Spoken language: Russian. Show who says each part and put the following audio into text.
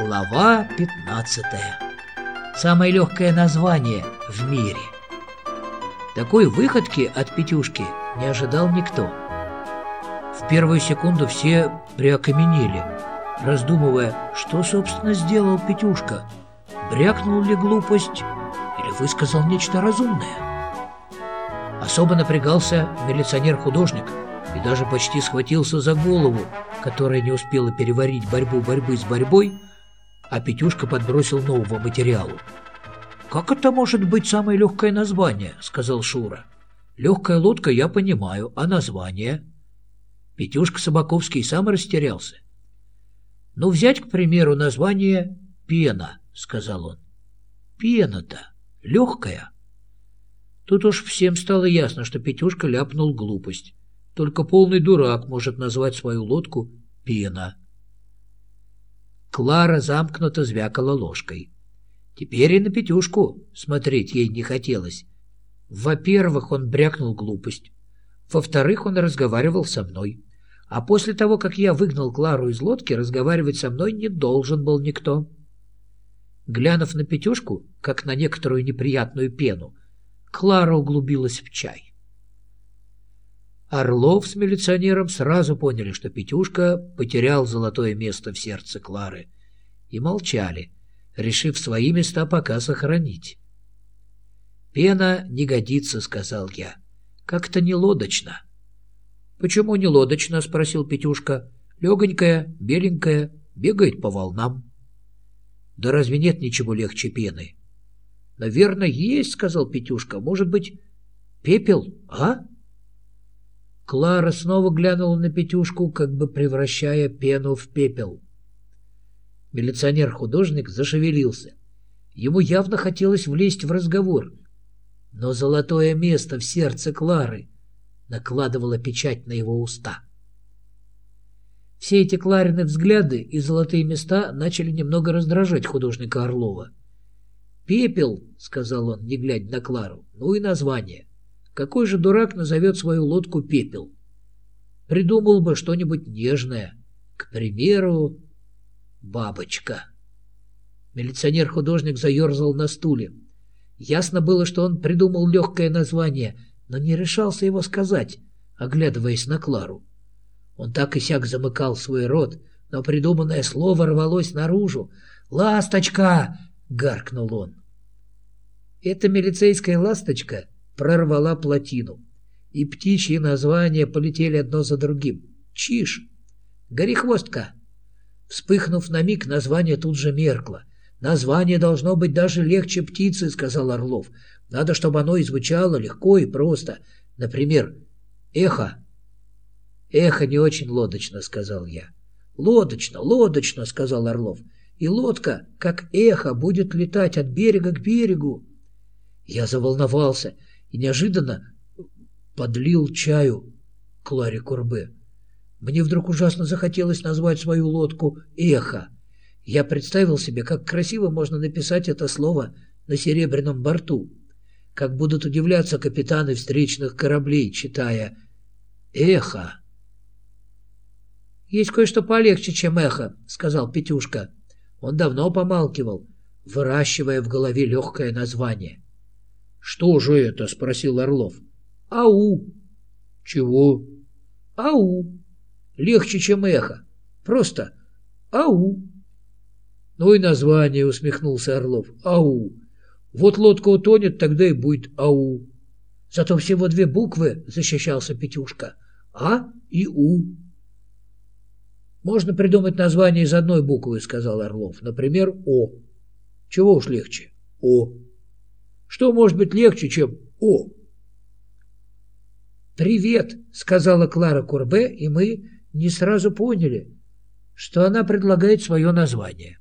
Speaker 1: Глава 15. Самое легкое название в мире. Такой выходки от Петюшки не ожидал никто. В первую секунду все приокаменели, раздумывая, что, собственно, сделал Петюшка. Брякнул ли глупость или высказал нечто разумное? Особо напрягался милиционер-художник и даже почти схватился за голову, которая не успела переварить борьбу борьбы с борьбой, а Петюшка подбросил нового материалу. «Как это может быть самое легкое название?» — сказал Шура. «Легкая лодка я понимаю, а название?» Петюшка Собаковский сам растерялся. «Ну, взять, к примеру, название «Пена», — сказал он. «Пена-то легкая». Тут уж всем стало ясно, что Петюшка ляпнул глупость. Только полный дурак может назвать свою лодку «Пена». Клара замкнуто звякала ложкой. Теперь и на Петюшку смотреть ей не хотелось. Во-первых, он брякнул глупость. Во-вторых, он разговаривал со мной. А после того, как я выгнал Клару из лодки, разговаривать со мной не должен был никто. Глянув на Петюшку, как на некоторую неприятную пену, Клара углубилась в чай. Орлов с милиционером сразу поняли, что Петюшка потерял золотое место в сердце Клары, и молчали, решив свои места пока сохранить. «Пена не годится», — сказал я. «Как-то не лодочно». «Почему не лодочно?» — спросил Петюшка. «Легонькая, беленькая, бегает по волнам». «Да разве нет ничего легче пены?» «Наверное, есть», — сказал Петюшка. «Может быть, пепел, а?» Клара снова глянула на Петюшку, как бы превращая пену в пепел. Милиционер-художник зашевелился. Ему явно хотелось влезть в разговор, но золотое место в сердце Клары накладывало печать на его уста. Все эти Кларины взгляды и золотые места начали немного раздражать художника Орлова. «Пепел», — сказал он, не глядя на Клару, — «ну и название. Какой же дурак назовет свою лодку пепел? Придумал бы что-нибудь нежное. К примеру, бабочка. Милиционер-художник заерзал на стуле. Ясно было, что он придумал легкое название, но не решался его сказать, оглядываясь на Клару. Он так и сяк замыкал свой рот, но придуманное слово рвалось наружу. «Ласточка!» — гаркнул он. Эта милицейская ласточка прорвала плотину, и птичьи названия полетели одно за другим. Чиж, горехвостка. Вспыхнув на миг, название тут же меркло. «Название должно быть даже легче птицы», — сказал Орлов. «Надо, чтобы оно и звучало легко и просто. Например, эхо». «Эхо не очень лодочно», — сказал я. «Лодочно, лодочно», — сказал Орлов. «И лодка, как эхо, будет летать от берега к берегу». Я заволновался и неожиданно подлил чаю Кларе Курбе. Мне вдруг ужасно захотелось назвать свою лодку «Эхо». Я представил себе, как красиво можно написать это слово на серебряном борту, как будут удивляться капитаны встречных кораблей, читая «Эхо». «Есть кое-что полегче, чем эхо», — сказал Петюшка. Он давно помалкивал, выращивая в голове легкое название. «Что же это?» — спросил Орлов. «Ау». «Чего?» «Ау». Легче, чем эхо. Просто «ау». «Ну и название», — усмехнулся Орлов. «Ау». Вот лодка утонет, тогда и будет «ау». Зато всего две буквы, — защищался Петюшка. «А» и «у». «Можно придумать название из одной буквы», — сказал Орлов. «Например, «о». Чего уж легче? «о». Что может быть легче, чем «О»? «Привет», — сказала Клара Курбе, и мы не сразу поняли, что она предлагает свое название.